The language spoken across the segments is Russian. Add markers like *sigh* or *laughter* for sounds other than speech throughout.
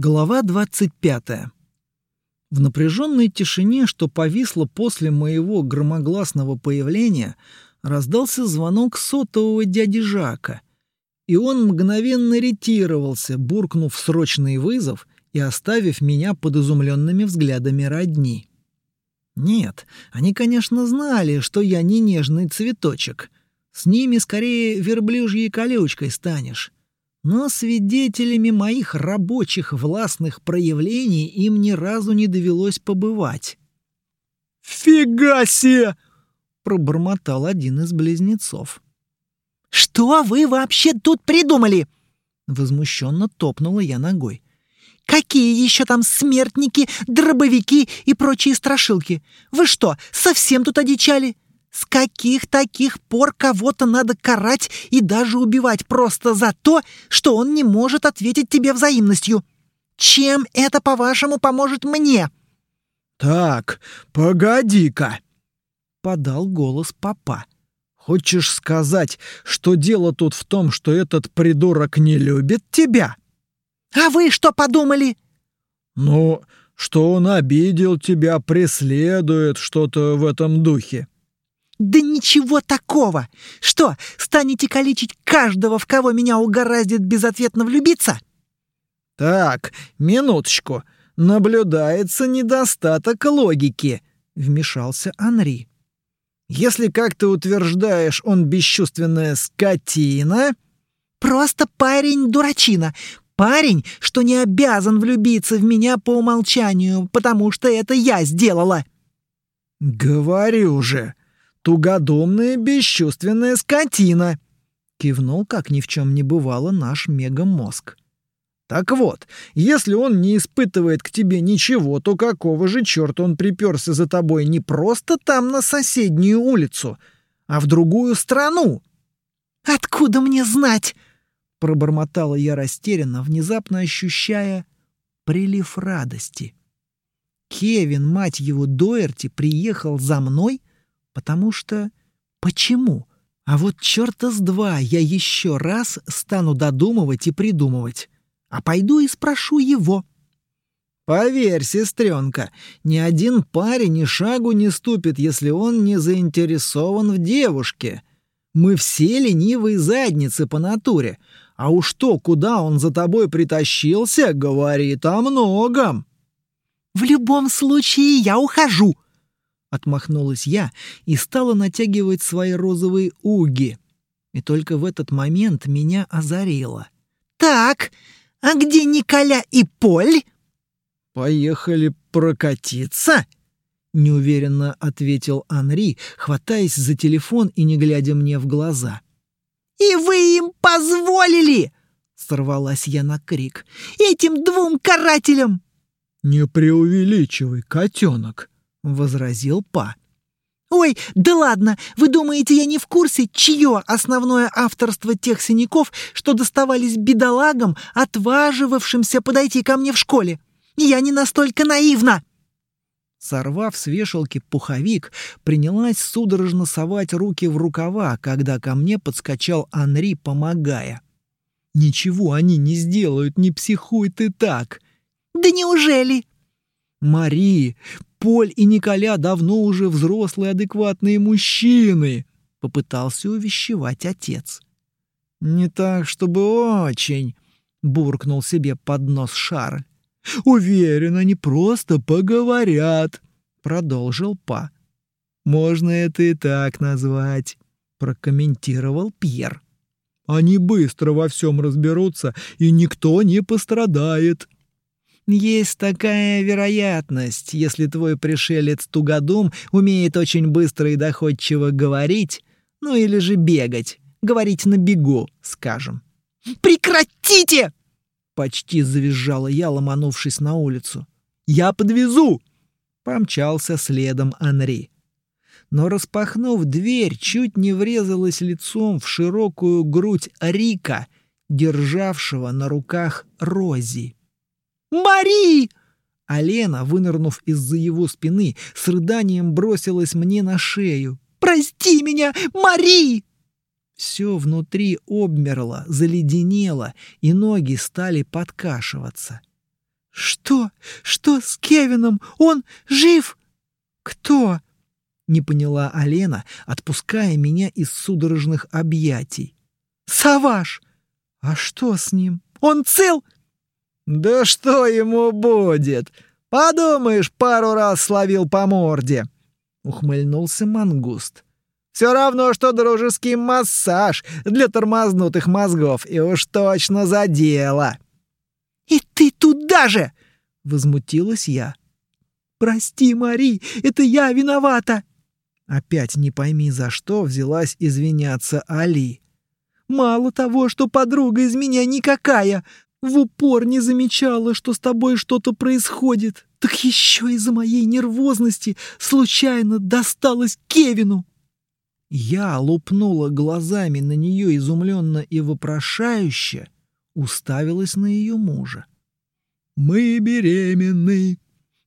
Глава 25. В напряженной тишине, что повисло после моего громогласного появления, раздался звонок сотового дяди Жака, и он мгновенно ретировался, буркнув срочный вызов и оставив меня под изумленными взглядами родни. Нет, они, конечно, знали, что я не нежный цветочек. С ними скорее верблюжьей колючкой станешь но свидетелями моих рабочих властных проявлений им ни разу не довелось побывать. «Фига себе!» — пробормотал один из близнецов. «Что вы вообще тут придумали?» Возмущенно топнула я ногой. «Какие еще там смертники, дробовики и прочие страшилки? Вы что, совсем тут одичали? С каких таких пор кого-то надо карать и даже убивать просто за то, что он не может ответить тебе взаимностью? Чем это, по-вашему, поможет мне?» «Так, погоди-ка!» — подал голос папа. «Хочешь сказать, что дело тут в том, что этот придурок не любит тебя?» «А вы что подумали?» «Ну, что он обидел тебя, преследует что-то в этом духе». «Да ничего такого! Что, станете калечить каждого, в кого меня угораздит безответно влюбиться?» «Так, минуточку. Наблюдается недостаток логики», — вмешался Анри. «Если, как ты утверждаешь, он бесчувственная скотина...» «Просто парень-дурачина. Парень, что не обязан влюбиться в меня по умолчанию, потому что это я сделала». «Говорю же, тугодумная бесчувственная скотина!» — кивнул, как ни в чем не бывало, наш мегамозг. «Так вот, если он не испытывает к тебе ничего, то какого же черта он приперся за тобой не просто там на соседнюю улицу, а в другую страну?» «Откуда мне знать?» — пробормотала я растерянно, внезапно ощущая прилив радости. Кевин, мать его, Доерти, приехал за мной Потому что... Почему? А вот черта с два я еще раз стану додумывать и придумывать. А пойду и спрошу его. Поверь, сестренка, ни один парень ни шагу не ступит, если он не заинтересован в девушке. Мы все ленивые задницы по натуре. А уж то, куда он за тобой притащился, говорит о многом. «В любом случае я ухожу», Отмахнулась я и стала натягивать свои розовые уги. И только в этот момент меня озарило. «Так, а где Николя и Поль?» «Поехали прокатиться?» — неуверенно ответил Анри, хватаясь за телефон и не глядя мне в глаза. «И вы им позволили!» — сорвалась я на крик. «Этим двум карателям!» «Не преувеличивай, котенок!» — возразил Па. «Ой, да ладно! Вы думаете, я не в курсе, чье основное авторство тех синяков, что доставались бедолагам, отваживавшимся подойти ко мне в школе? Я не настолько наивна!» Сорвав с вешалки пуховик, принялась судорожно совать руки в рукава, когда ко мне подскочал Анри, помогая. «Ничего они не сделают, не психуй ты так!» «Да неужели?» «Мари, Поль и Николя давно уже взрослые адекватные мужчины», — попытался увещевать отец. «Не так, чтобы очень», — буркнул себе под нос Шарль. «Уверен, они просто поговорят», — продолжил Па. «Можно это и так назвать», — прокомментировал Пьер. «Они быстро во всем разберутся, и никто не пострадает», есть такая вероятность, если твой пришелец Тугодум умеет очень быстро и доходчиво говорить, ну или же бегать, говорить на бегу, скажем. «Прекратите!» — почти завизжала я, ломанувшись на улицу. «Я подвезу!» — помчался следом Анри. Но, распахнув дверь, чуть не врезалась лицом в широкую грудь Рика, державшего на руках Рози. Мари!» А Лена, вынырнув из-за его спины, с рыданием бросилась мне на шею. «Прости меня, Мари!» Все внутри обмерло, заледенело, и ноги стали подкашиваться. «Что? Что с Кевином? Он жив?» «Кто?» — не поняла Алена, отпуская меня из судорожных объятий. «Саваш! А что с ним? Он цел?» «Да что ему будет? Подумаешь, пару раз словил по морде!» — ухмыльнулся мангуст. «Все равно, что дружеский массаж для тормознутых мозгов, и уж точно за дело!» «И ты туда же!» — возмутилась я. «Прости, Мари, это я виновата!» Опять не пойми за что взялась извиняться Али. «Мало того, что подруга из меня никакая, в упор не замечала, что с тобой что-то происходит. Так еще из-за моей нервозности случайно досталось Кевину. Я лупнула глазами на нее изумленно и вопрошающе, уставилась на ее мужа. «Мы беременны!»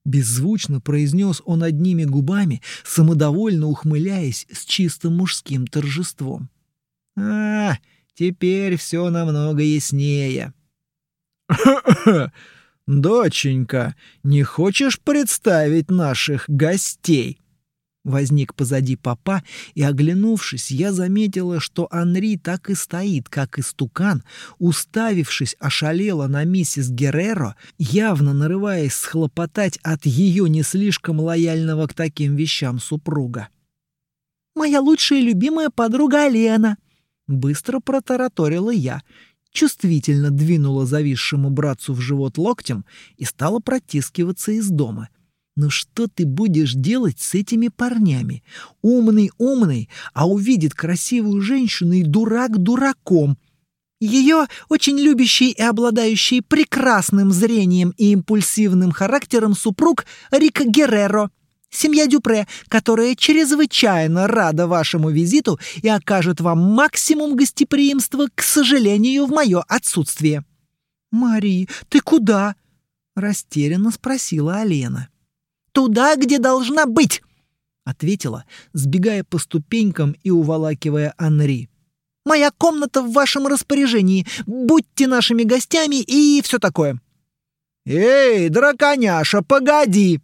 Беззвучно произнес он одними губами, самодовольно ухмыляясь с чисто мужским торжеством. «А, теперь все намного яснее!» *laughs* «Доченька, не хочешь представить наших гостей?» Возник позади папа, и, оглянувшись, я заметила, что Анри так и стоит, как истукан, уставившись ошалело на миссис Герреро, явно нарываясь схлопотать от ее не слишком лояльного к таким вещам супруга. «Моя лучшая и любимая подруга Алена», — быстро протараторила я, чувствительно двинула зависшему братцу в живот локтем и стала протискиваться из дома. «Ну что ты будешь делать с этими парнями? Умный-умный, а увидит красивую женщину и дурак дураком». Ее очень любящий и обладающий прекрасным зрением и импульсивным характером супруг Рик Герреро — Семья Дюпре, которая чрезвычайно рада вашему визиту и окажет вам максимум гостеприимства, к сожалению, в мое отсутствие». «Мари, ты куда?» — растерянно спросила Алена. «Туда, где должна быть!» — ответила, сбегая по ступенькам и уволакивая Анри. «Моя комната в вашем распоряжении. Будьте нашими гостями и все такое». «Эй, драконяша, погоди!»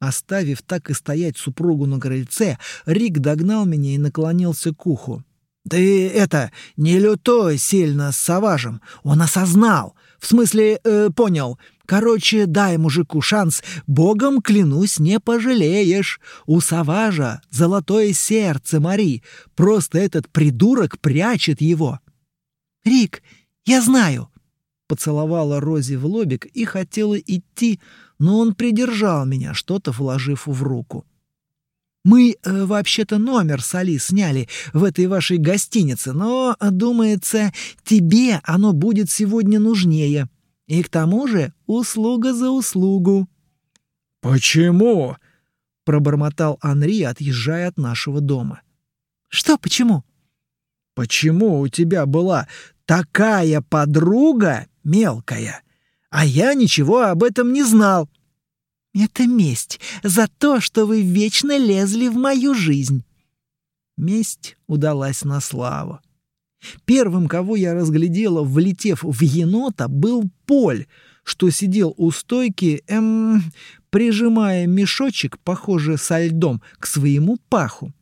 Оставив так и стоять супругу на крыльце, Рик догнал меня и наклонился к уху. «Ты это, не лютой сильно с Саважем. Он осознал. В смысле, э, понял. Короче, дай мужику шанс. Богом клянусь, не пожалеешь. У Саважа золотое сердце, Мари. Просто этот придурок прячет его». «Рик, я знаю», — поцеловала Рози в лобик и хотела идти, но он придержал меня, что-то вложив в руку. «Мы э, вообще-то номер с Али сняли в этой вашей гостинице, но, думается, тебе оно будет сегодня нужнее. И к тому же услуга за услугу». «Почему?» — пробормотал Анри, отъезжая от нашего дома. «Что почему?» «Почему у тебя была такая подруга мелкая?» а я ничего об этом не знал. Это месть за то, что вы вечно лезли в мою жизнь. Месть удалась на славу. Первым, кого я разглядела, влетев в енота, был Поль, что сидел у стойки, эм, прижимая мешочек, похоже, со льдом, к своему паху.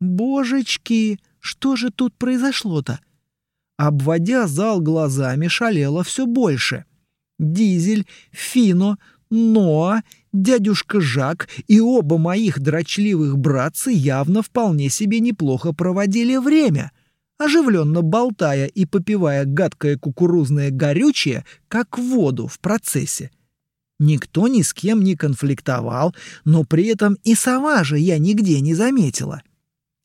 Божечки, что же тут произошло-то? Обводя зал глазами, шалело все больше — Дизель, Фино, Ноа, дядюшка Жак и оба моих дрочливых братца явно вполне себе неплохо проводили время, оживленно болтая и попивая гадкое кукурузное горючее, как воду в процессе. Никто ни с кем не конфликтовал, но при этом и сова же я нигде не заметила.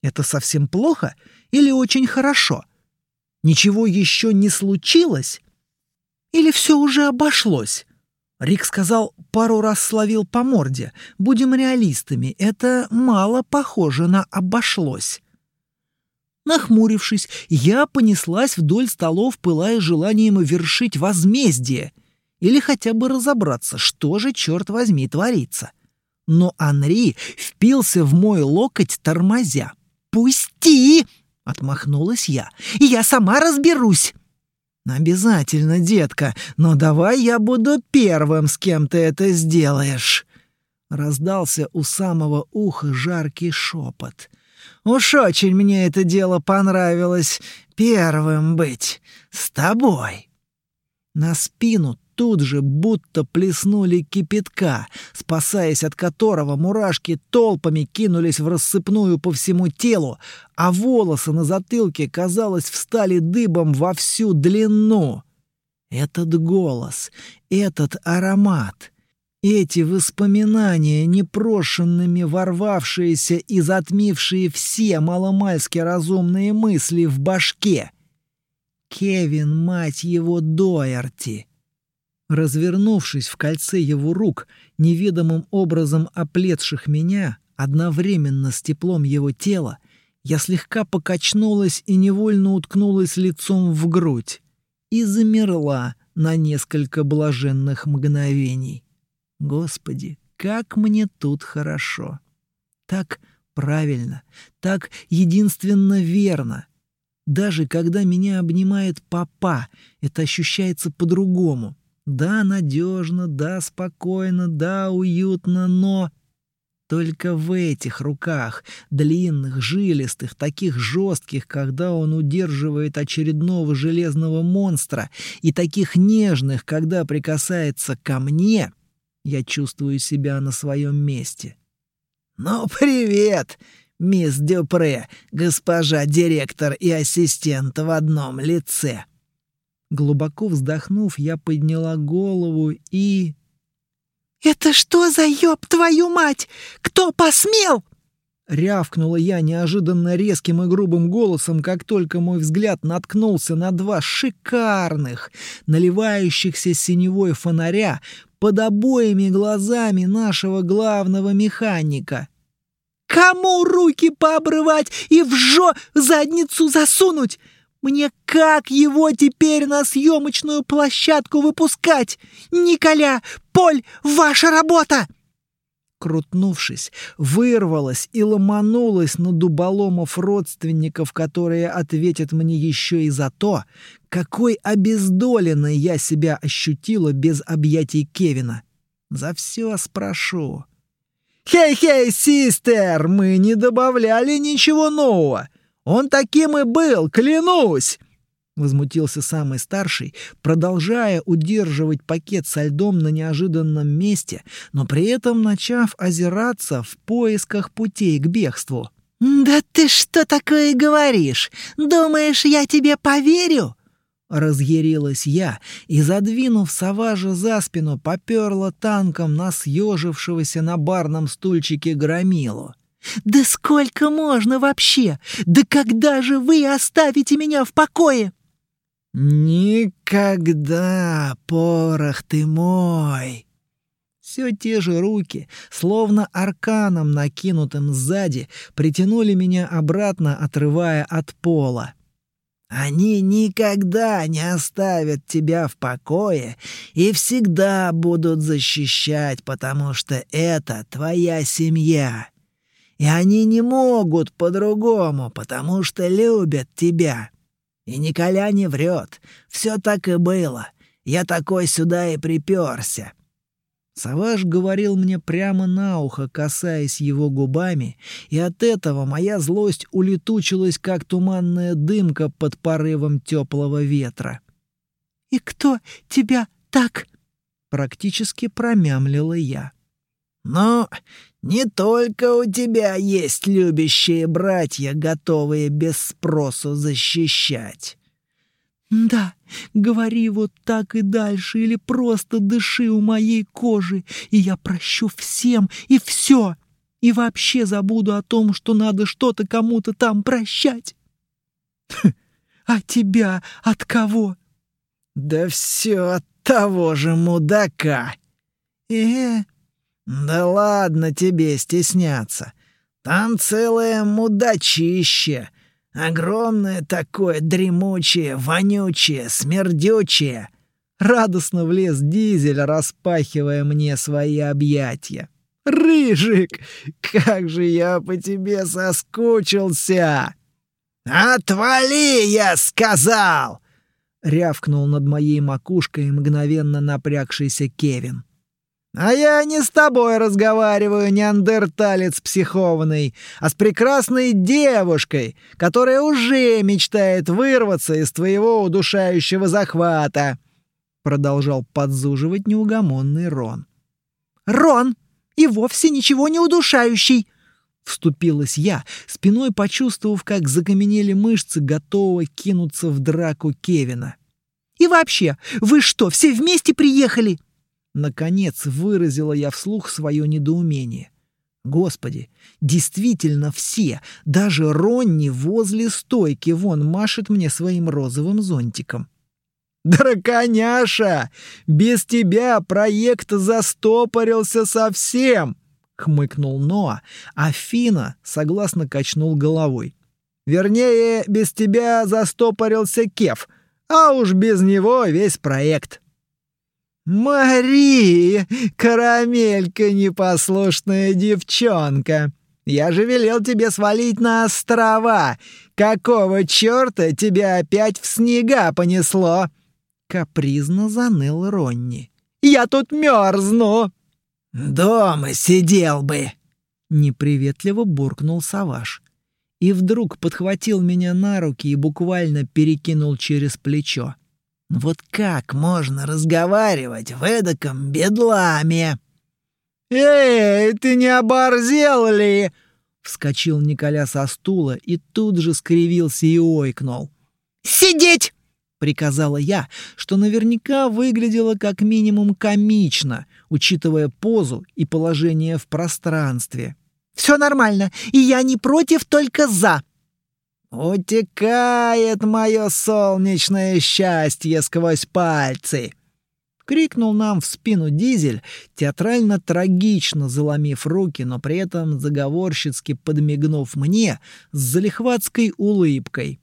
Это совсем плохо или очень хорошо? Ничего еще не случилось? Или все уже обошлось? Рик сказал, пару раз словил по морде. Будем реалистами, это мало похоже на «обошлось». Нахмурившись, я понеслась вдоль столов, пылая желанием вершить возмездие или хотя бы разобраться, что же, черт возьми, творится. Но Анри впился в мой локоть, тормозя. «Пусти!» — отмахнулась я. «Я сама разберусь!» «Обязательно, детка, но давай я буду первым, с кем ты это сделаешь!» Раздался у самого уха жаркий шепот. «Уж очень мне это дело понравилось первым быть с тобой!» На спину тут же будто плеснули кипятка, спасаясь от которого мурашки толпами кинулись в рассыпную по всему телу, а волосы на затылке, казалось, встали дыбом во всю длину. Этот голос, этот аромат, эти воспоминания, непрошенными ворвавшиеся и затмившие все маломальски разумные мысли в башке. Кевин, мать его, Доерти! Развернувшись в кольце его рук, неведомым образом оплетших меня, одновременно с теплом его тела, я слегка покачнулась и невольно уткнулась лицом в грудь и замерла на несколько блаженных мгновений. Господи, как мне тут хорошо! Так правильно, так единственно верно. Даже когда меня обнимает папа, это ощущается по-другому. Да, надежно, да, спокойно, да, уютно, но... Только в этих руках, длинных, жилистых, таких жестких, когда он удерживает очередного железного монстра, и таких нежных, когда прикасается ко мне, я чувствую себя на своем месте. «Ну, привет, мисс Дюпре, госпожа директор и ассистент в одном лице!» Глубоко вздохнув, я подняла голову и... «Это что за ёб твою мать? Кто посмел?» Рявкнула я неожиданно резким и грубым голосом, как только мой взгляд наткнулся на два шикарных, наливающихся синевой фонаря под обоими глазами нашего главного механика. «Кому руки пообрывать и в жо задницу засунуть? Мне как его теперь на съемочную площадку выпускать? Николя, Поль, ваша работа!» Крутнувшись, вырвалась и ломанулась на дуболомов родственников, которые ответят мне еще и за то, какой обездоленной я себя ощутила без объятий Кевина. За все спрошу. «Хей-хей, систер, мы не добавляли ничего нового. Он таким и был, клянусь!» Возмутился самый старший, продолжая удерживать пакет со льдом на неожиданном месте, но при этом начав озираться в поисках путей к бегству. «Да ты что такое говоришь? Думаешь, я тебе поверю?» Разъярилась я и, задвинув Саважа за спину, поперла танком на съежившегося на барном стульчике громилу. «Да сколько можно вообще? Да когда же вы оставите меня в покое?» «Никогда, порох ты мой!» Все те же руки, словно арканом, накинутым сзади, притянули меня обратно, отрывая от пола. Они никогда не оставят тебя в покое и всегда будут защищать, потому что это твоя семья. И они не могут по-другому, потому что любят тебя. И Николя не врет. Все так и было. Я такой сюда и приперся. Саваш говорил мне прямо на ухо, касаясь его губами, и от этого моя злость улетучилась, как туманная дымка под порывом теплого ветра. «И кто тебя так?» — практически промямлила я. «Но не только у тебя есть любящие братья, готовые без спросу защищать». «Да, говори вот так и дальше, или просто дыши у моей кожи, и я прощу всем и все, и вообще забуду о том, что надо что-то кому-то там прощать». «А тебя от кого?» «Да все от того же мудака». «Э, «Да ладно тебе стесняться. Там целое мудачище. Огромное такое, дремучее, вонючее, смердючее». Радостно влез дизель, распахивая мне свои объятия. «Рыжик, как же я по тебе соскучился!» «Отвали, я сказал!» — рявкнул над моей макушкой мгновенно напрягшийся Кевин. «А я не с тобой разговариваю, неандерталец психованный, а с прекрасной девушкой, которая уже мечтает вырваться из твоего удушающего захвата», — продолжал подзуживать неугомонный Рон. «Рон! И вовсе ничего не удушающий!» Вступилась я, спиной почувствовав, как закаменели мышцы, готового кинуться в драку Кевина. «И вообще, вы что, все вместе приехали?» Наконец выразила я вслух свое недоумение. Господи, действительно все, даже Ронни возле стойки вон машет мне своим розовым зонтиком. «Драконяша! Без тебя проект застопорился совсем!» — хмыкнул Ноа, а Фина согласно качнул головой. «Вернее, без тебя застопорился Кеф, а уж без него весь проект». «Мари, карамелька непослушная девчонка! Я же велел тебе свалить на острова! Какого чёрта тебя опять в снега понесло?» Капризно заныл Ронни. «Я тут мёрзну!» «Дома сидел бы!» Неприветливо буркнул Саваш. И вдруг подхватил меня на руки и буквально перекинул через плечо. Вот как можно разговаривать в эдаком бедламе? «Эй, ты не оборзел ли?» Вскочил Николя со стула и тут же скривился и ойкнул. «Сидеть!» — приказала я, что наверняка выглядело как минимум комично, учитывая позу и положение в пространстве. «Все нормально, и я не против, только за. «Утекает мое солнечное счастье сквозь пальцы!» Крикнул нам в спину Дизель, театрально трагично заломив руки, но при этом заговорщицки подмигнув мне с залихватской улыбкой.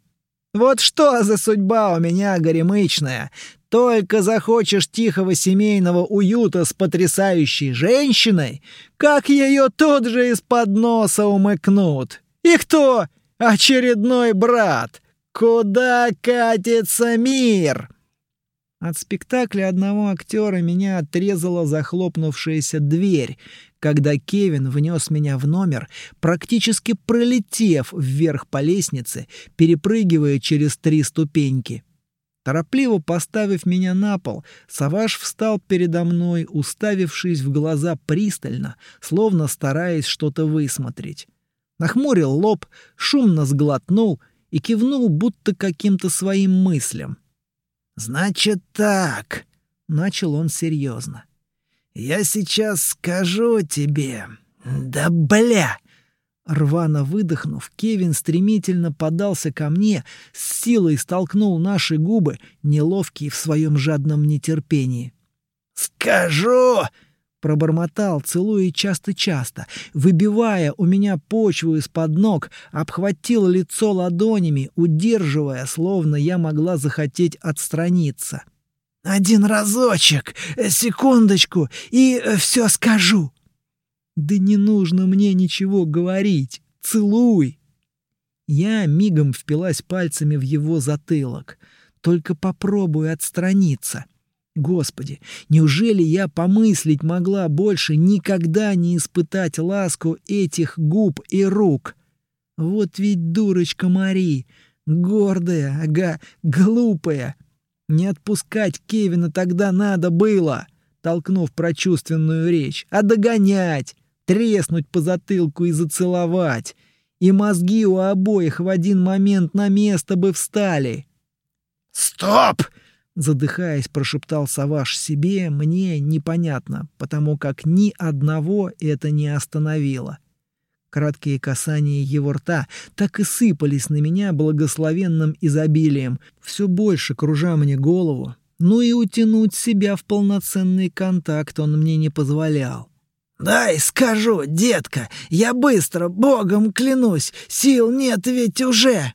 «Вот что за судьба у меня горемычная! Только захочешь тихого семейного уюта с потрясающей женщиной, как ее тут же из-под носа умыкнут! И кто? Очередной брат! Куда катится мир?» От спектакля одного актера меня отрезала захлопнувшаяся дверь, когда Кевин внес меня в номер, практически пролетев вверх по лестнице, перепрыгивая через три ступеньки. Торопливо поставив меня на пол, Саваш встал передо мной, уставившись в глаза пристально, словно стараясь что-то высмотреть нахмурил лоб, шумно сглотнул и кивнул будто каким-то своим мыслям. «Значит так», — начал он серьезно. «Я сейчас скажу тебе... Да бля!» Рвано выдохнув, Кевин стремительно подался ко мне, с силой столкнул наши губы, неловкие в своем жадном нетерпении. «Скажу!» Пробормотал, целуя часто-часто, выбивая у меня почву из-под ног, обхватил лицо ладонями, удерживая, словно я могла захотеть отстраниться. «Один разочек, э, секундочку, и э, все скажу». «Да не нужно мне ничего говорить. Целуй!» Я мигом впилась пальцами в его затылок. Только попробуй отстраниться. Господи, неужели я помыслить могла больше никогда не испытать ласку этих губ и рук? Вот ведь дурочка Мари, гордая, ага, глупая. Не отпускать Кевина тогда надо было, толкнув прочувственную речь, а догонять, треснуть по затылку и зацеловать. И мозги у обоих в один момент на место бы встали. «Стоп!» Задыхаясь, прошептал Саваш себе, мне непонятно, потому как ни одного это не остановило. Краткие касания его рта так и сыпались на меня благословенным изобилием, все больше кружа мне голову, ну и утянуть себя в полноценный контакт он мне не позволял. «Дай скажу, детка, я быстро, богом клянусь, сил нет ведь уже!»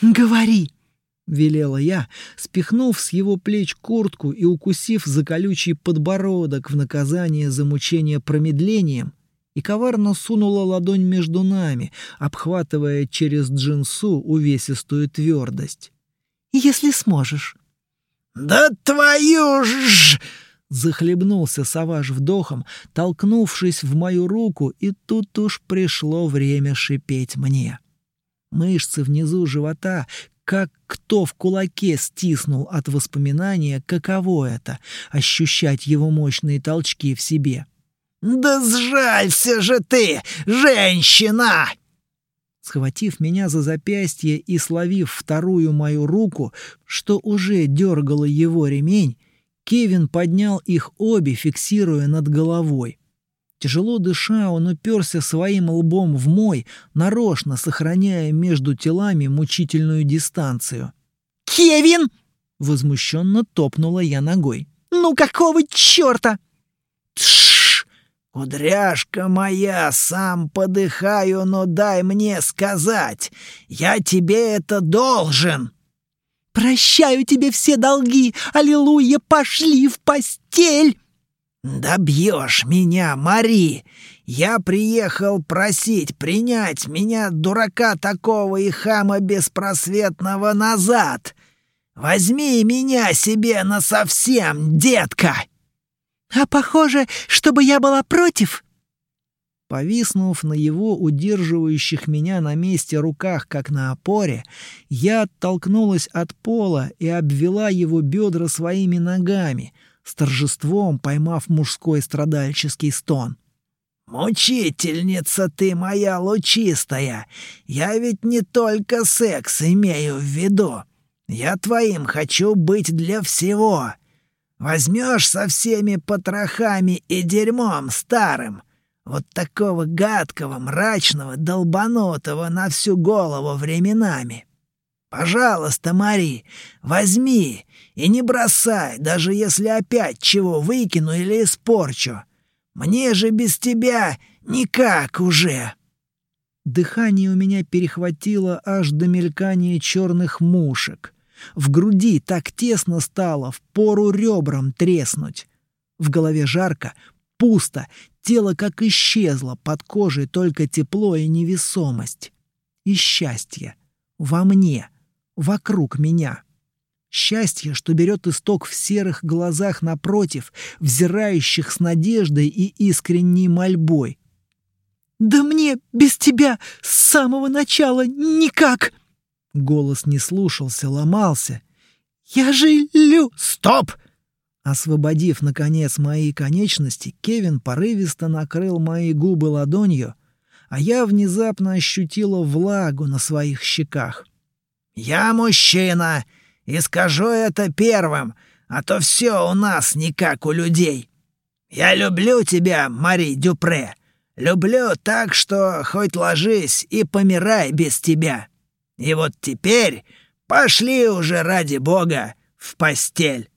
«Говори!» — велела я, спихнув с его плеч куртку и укусив за колючий подбородок в наказание за мучение промедлением, и коварно сунула ладонь между нами, обхватывая через джинсу увесистую твердость. «Если сможешь. «Да твою ж!» Захлебнулся Саваж вдохом, толкнувшись в мою руку, и тут уж пришло время шипеть мне. Мышцы внизу живота, как кто в кулаке стиснул от воспоминания, каково это — ощущать его мощные толчки в себе. «Да сжалься же ты, женщина!» Схватив меня за запястье и словив вторую мою руку, что уже дергало его ремень, Кевин поднял их обе, фиксируя над головой. Тяжело дыша, он уперся своим лбом в мой, нарочно сохраняя между телами мучительную дистанцию. «Кевин!» — возмущенно топнула я ногой. «Ну какого черта?» «Тш! Кудряшка моя, сам подыхаю, но дай мне сказать. Я тебе это должен!» «Прощаю тебе все долги! Аллилуйя! Пошли в постель!» «Добьешь меня, Мари! Я приехал просить принять меня, дурака такого и хама беспросветного, назад! Возьми меня себе насовсем, детка!» «А похоже, чтобы я была против!» Повиснув на его удерживающих меня на месте руках, как на опоре, я оттолкнулась от пола и обвела его бедра своими ногами, с торжеством поймав мужской страдальческий стон. «Мучительница ты моя лучистая! Я ведь не только секс имею в виду. Я твоим хочу быть для всего. Возьмешь со всеми потрохами и дерьмом старым — вот такого гадкого, мрачного, долбанутого на всю голову временами. Пожалуйста, Мари, возьми и не бросай, даже если опять чего выкину или испорчу. Мне же без тебя никак уже. Дыхание у меня перехватило аж до мелькания черных мушек. В груди так тесно стало, в пору ребрам треснуть. В голове жарко, пусто, Тело как исчезло, под кожей только тепло и невесомость. И счастье. Во мне. Вокруг меня. Счастье, что берет исток в серых глазах напротив, взирающих с надеждой и искренней мольбой. «Да мне без тебя с самого начала никак!» Голос не слушался, ломался. «Я же лю...» «Стоп!» Освободив, наконец, мои конечности, Кевин порывисто накрыл мои губы ладонью, а я внезапно ощутила влагу на своих щеках. «Я мужчина, и скажу это первым, а то все у нас не как у людей. Я люблю тебя, Мари Дюпре. Люблю так, что хоть ложись и помирай без тебя. И вот теперь пошли уже ради бога в постель».